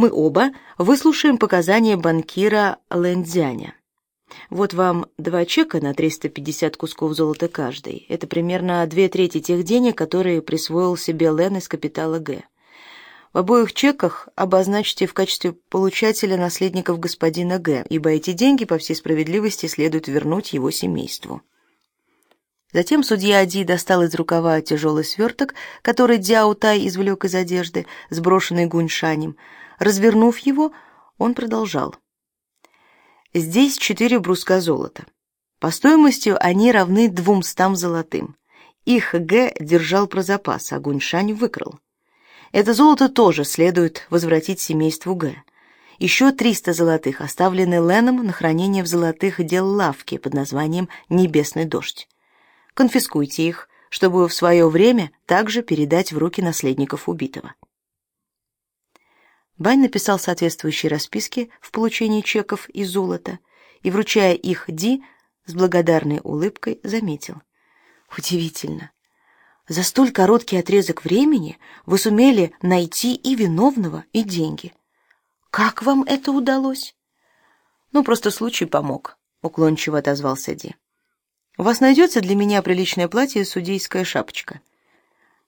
Мы оба выслушаем показания банкира Лэндзяня. Вот вам два чека на 350 кусков золота каждый. Это примерно две трети тех денег, которые присвоил себе Лэн из капитала Г. В обоих чеках обозначьте в качестве получателя наследников господина Г, ибо эти деньги, по всей справедливости, следует вернуть его семейству. Затем судья Ади достал из рукава тяжелый сверток, который Дяо Тай извлек из одежды, сброшенный Гуньшанем. Развернув его, он продолжал. Здесь четыре бруска золота. По стоимости они равны двумстам золотым. Их Г держал про запас, а Гуньшань выкрал. Это золото тоже следует возвратить семейству Г. Еще 300 золотых оставлены Леном на хранение в золотых дел лавки под названием «Небесный дождь». Конфискуйте их, чтобы в свое время также передать в руки наследников убитого. Бань написал соответствующие расписки в получении чеков и золота и, вручая их Ди, с благодарной улыбкой заметил. «Удивительно. За столь короткий отрезок времени вы сумели найти и виновного, и деньги. Как вам это удалось?» «Ну, просто случай помог», — уклончиво отозвался Ди. «У вас найдется для меня приличное платье и судейская шапочка?»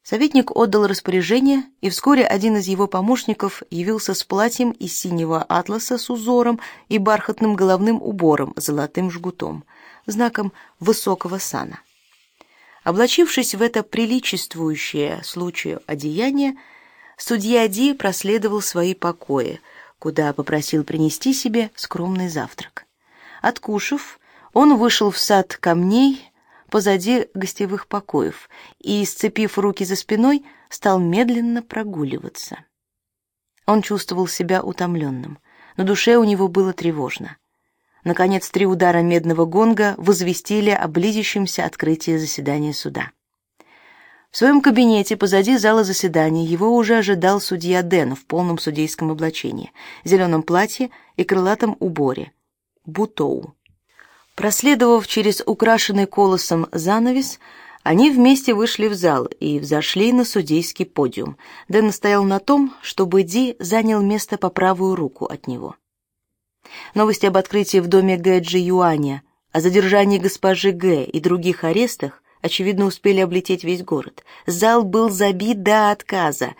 Советник отдал распоряжение, и вскоре один из его помощников явился с платьем из синего атласа с узором и бархатным головным убором с золотым жгутом, знаком высокого сана. Облачившись в это приличествующее случаю одеяние, судья Ди проследовал свои покои, куда попросил принести себе скромный завтрак. Откушав, он вышел в сад камней позади гостевых покоев и, сцепив руки за спиной, стал медленно прогуливаться. Он чувствовал себя утомленным, но душе у него было тревожно. Наконец, три удара медного гонга возвестили о близящемся открытии заседания суда. В своем кабинете позади зала заседания его уже ожидал судья Дэн в полном судейском облачении, зеленом платье и крылатом уборе. Бутоу. Проследовав через украшенный колосом занавес, они вместе вышли в зал и взошли на судейский подиум. Дэн настоял на том, чтобы Ди занял место по правую руку от него. Новости об открытии в доме Гэджи Юаня, о задержании госпожи Г и других арестах, очевидно, успели облететь весь город. Зал был забит до отказа.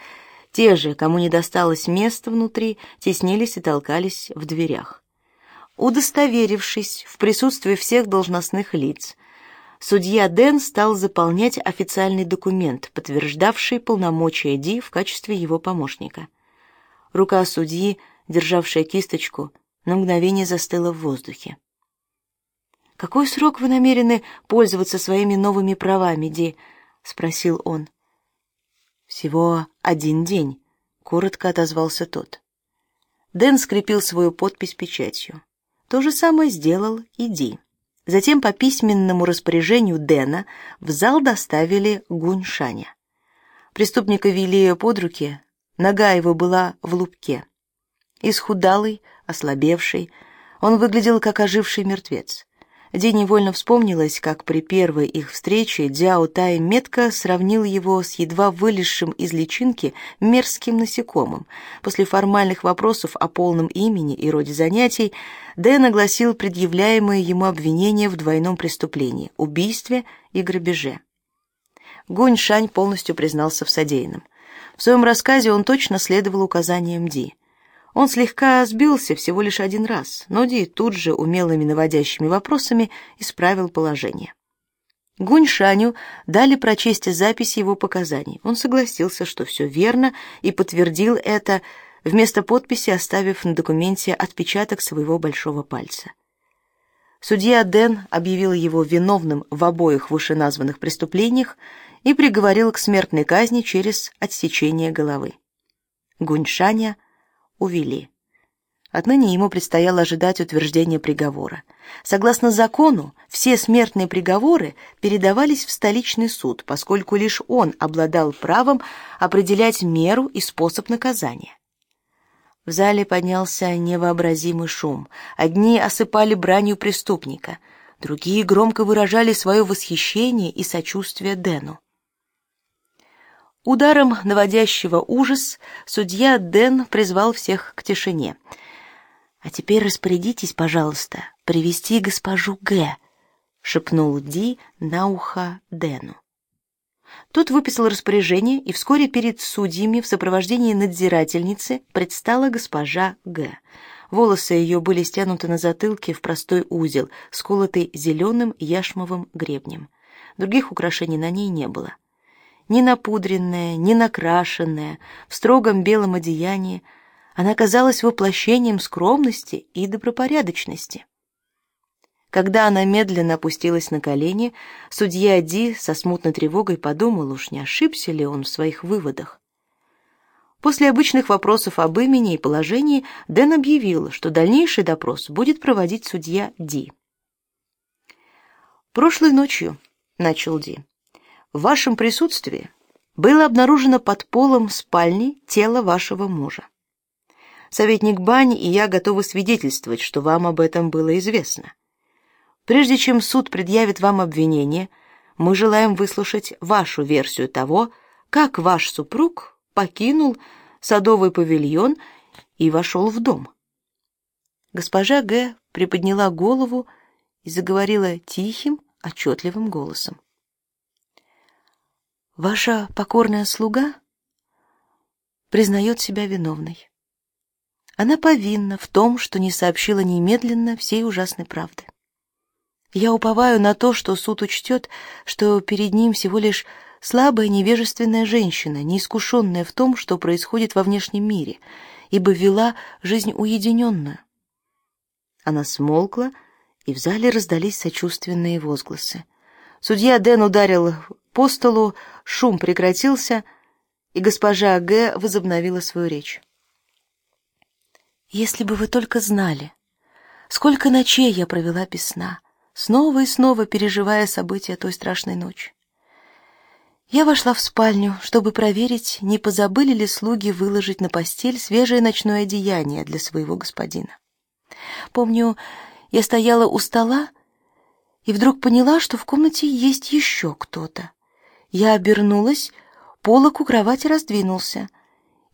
Те же, кому не досталось места внутри, теснились и толкались в дверях. Удостоверившись в присутствии всех должностных лиц, судья Дэн стал заполнять официальный документ, подтверждавший полномочия Ди в качестве его помощника. Рука судьи, державшая кисточку, на мгновение застыла в воздухе. «Какой срок вы намерены пользоваться своими новыми правами, Ди?» — спросил он. «Всего один день», — коротко отозвался тот. Дэн скрепил свою подпись печатью. То же самое сделал и Ди. Затем по письменному распоряжению Дэна в зал доставили Гуньшаня. Преступника вели под руки, нога его была в лупке. Исхудалый, ослабевший, он выглядел как оживший мертвец. Ди невольно вспомнилось, как при первой их встрече Дяо Тай метко сравнил его с едва вылезшим из личинки мерзким насекомым. После формальных вопросов о полном имени и роде занятий Дэн огласил предъявляемые ему обвинения в двойном преступлении – убийстве и грабеже. Гунь Шань полностью признался в содеянном. В своем рассказе он точно следовал указаниям Ди – он слегка сбился всего лишь один раз, но Ди тут же умелыми наводящими вопросами исправил положение. Гуньшаню дали прочесть запись его показаний. Он согласился, что все верно, и подтвердил это, вместо подписи оставив на документе отпечаток своего большого пальца. Судья Дэн объявил его виновным в обоих вышеназванных преступлениях и приговорил к смертной казни через отсечение головы. Гуньшаня увели. Отныне ему предстояло ожидать утверждения приговора. Согласно закону, все смертные приговоры передавались в столичный суд, поскольку лишь он обладал правом определять меру и способ наказания. В зале поднялся невообразимый шум. Одни осыпали бранью преступника, другие громко выражали свое восхищение и сочувствие Дэну. Ударом, наводящего ужас, судья Дэн призвал всех к тишине. «А теперь распорядитесь, пожалуйста, привести госпожу Г», — шепнул Ди на ухо Дэну. Тот выписал распоряжение, и вскоре перед судьями в сопровождении надзирательницы предстала госпожа Г. Волосы ее были стянуты на затылке в простой узел, сколотый зеленым яшмовым гребнем. Других украшений на ней не было. Ни напудренная, ни накрашенная, в строгом белом одеянии, она казалась воплощением скромности и добропорядочности. Когда она медленно опустилась на колени, судья Ди со смутной тревогой подумал, уж не ошибся ли он в своих выводах. После обычных вопросов об имени и положении Дэн объявил, что дальнейший допрос будет проводить судья Ди. «Прошлой ночью», — начал Ди, — «в вашем присутствии было обнаружено под полом спальни тело вашего мужа. Советник Бань и я готовы свидетельствовать, что вам об этом было известно. Прежде чем суд предъявит вам обвинение, мы желаем выслушать вашу версию того, как ваш супруг покинул садовый павильон и вошел в дом. Госпожа Г. приподняла голову и заговорила тихим, отчетливым голосом. Ваша покорная слуга признает себя виновной. Она повинна в том, что не сообщила немедленно всей ужасной правды. Я уповаю на то, что суд учтет, что перед ним всего лишь слабая невежественная женщина, неискушенная в том, что происходит во внешнем мире, ибо вела жизнь уединенную. Она смолкла, и в зале раздались сочувственные возгласы. Судья Дэн ударил по столу, шум прекратился, и госпожа Г. возобновила свою речь. «Если бы вы только знали, сколько ночей я провела без сна!» снова и снова переживая события той страшной ночи. Я вошла в спальню, чтобы проверить, не позабыли ли слуги выложить на постель свежее ночное одеяние для своего господина. Помню, я стояла у стола и вдруг поняла, что в комнате есть еще кто-то. Я обернулась, полок у кровати раздвинулся,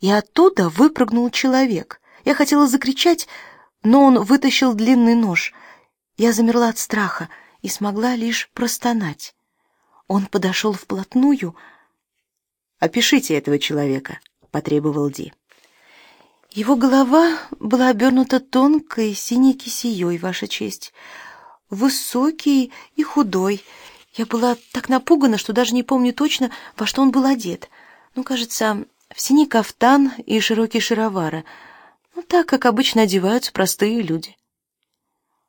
и оттуда выпрыгнул человек. Я хотела закричать, но он вытащил длинный нож — я замерла от страха и смогла лишь простонать. Он подошел вплотную. «Опишите этого человека», — потребовал Ди. Его голова была обернута тонкой синей кисеей, Ваша честь. Высокий и худой. Я была так напугана, что даже не помню точно, во что он был одет. Ну, кажется, в синий кафтан и широкие шаровары. Ну, так, как обычно одеваются простые люди.